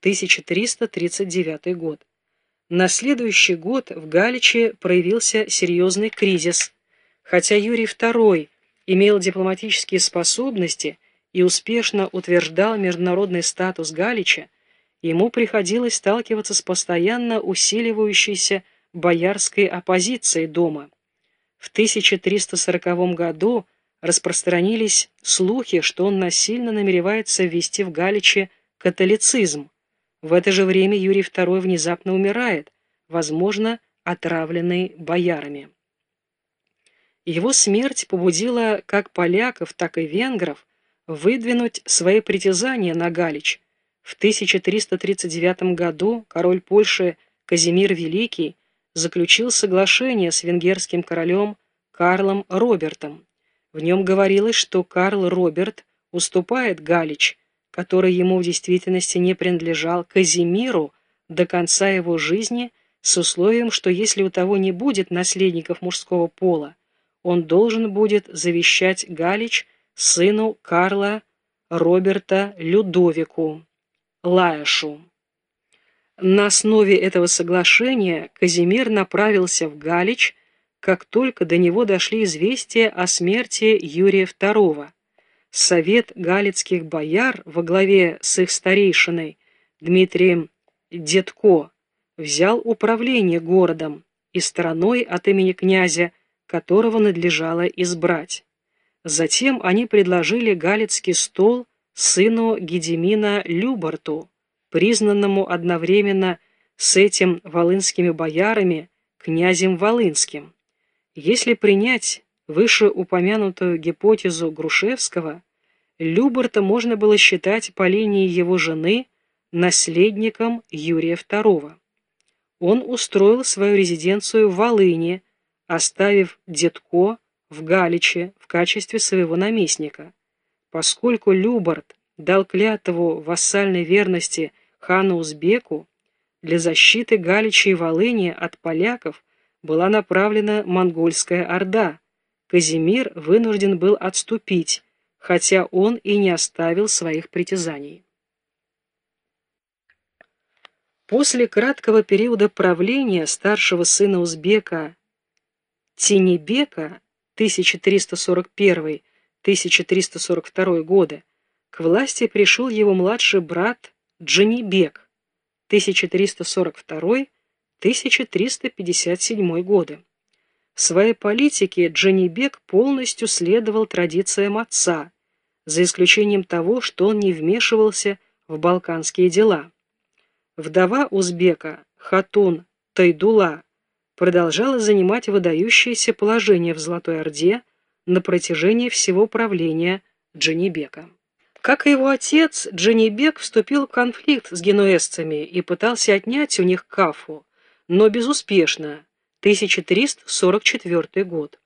1339 год. На следующий год в Галиче проявился серьезный кризис. Хотя Юрий II имел дипломатические способности и успешно утверждал международный статус Галича, ему приходилось сталкиваться с постоянно усиливающейся боярской оппозицией дома. В 1340 году распространились слухи, что он насильно намеревается ввести в Галиче католицизм. В это же время Юрий II внезапно умирает, возможно, отравленный боярами. Его смерть побудила как поляков, так и венгров выдвинуть свои притязания на Галич. В 1339 году король Польши Казимир Великий заключил соглашение с венгерским королем Карлом Робертом. В нем говорилось, что Карл Роберт уступает Галич, который ему в действительности не принадлежал Казимиру до конца его жизни, с условием, что если у того не будет наследников мужского пола, он должен будет завещать Галич сыну Карла Роберта Людовику, Лаэшу. На основе этого соглашения Казимир направился в Галич, как только до него дошли известия о смерти Юрия II. Совет галицких бояр во главе с их старейшиной Дмитрием Дедко взял управление городом и страной от имени князя, которого надлежало избрать. Затем они предложили галицкий стол сыну Гедемина Любарту, признанному одновременно с этим волынскими боярами князем Волынским. Если принять вышеупомянутую гипотезу Грушевского, Любарта можно было считать по линии его жены наследником Юрия II. Он устроил свою резиденцию в Волыне, оставив Дедко в Галиче в качестве своего наместника. Поскольку Любарт дал клятву вассальной верности хану Узбеку, для защиты Галича и Волыни от поляков была направлена монгольская орда. Казимир вынужден был отступить, хотя он и не оставил своих притязаний. После краткого периода правления старшего сына Узбека Тинебека 1341-1342 годы к власти пришел его младший брат Джанибек 1342-1357 годы. В своей политике Джанибек полностью следовал традициям отца, за исключением того, что он не вмешивался в балканские дела. Вдова узбека Хатун Тайдула продолжала занимать выдающееся положение в Золотой Орде на протяжении всего правления Джанибека. Как и его отец, Джанибек вступил в конфликт с генуэзцами и пытался отнять у них Кафу, но безуспешно, 1344 год.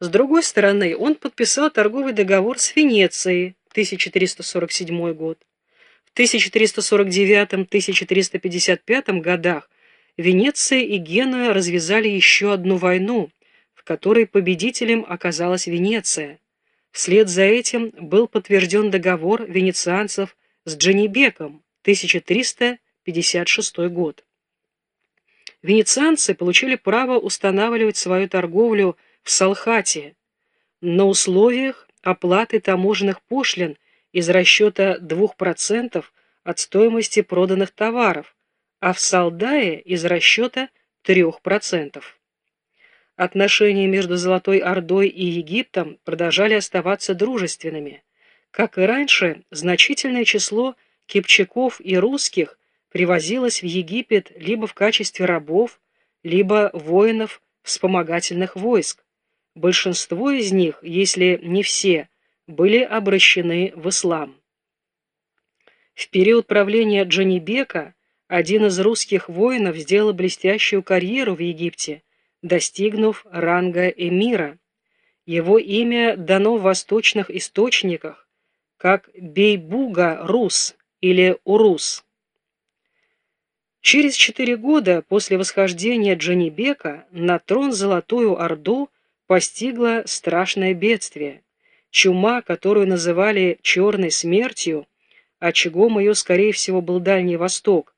С другой стороны, он подписал торговый договор с Венецией, 1347 год. В 1349-1355 годах Венеция и Генуя развязали еще одну войну, в которой победителем оказалась Венеция. Вслед за этим был подтвержден договор венецианцев с Джанибеком, 1356 год. Венецианцы получили право устанавливать свою торговлю в Салхате на условиях оплаты таможенных пошлин из расчета 2% от стоимости проданных товаров, а в Салдае из расчета 3%. Отношения между Золотой Ордой и Египтом продолжали оставаться дружественными. Как и раньше, значительное число кипчаков и русских привозилось в Египет либо в качестве рабов, либо воинов вспомогательных войск. Большинство из них, если не все, были обращены в ислам. В период правления Джанибека один из русских воинов сделал блестящую карьеру в Египте, достигнув ранга эмира. Его имя дано в восточных источниках как Бейбуга Рус или Урус. Через четыре года после восхождения Джанибека на трон Золотую Орду постигло страшное бедствие. Чума, которую называли «черной смертью», очагом ее, скорее всего, был Дальний Восток,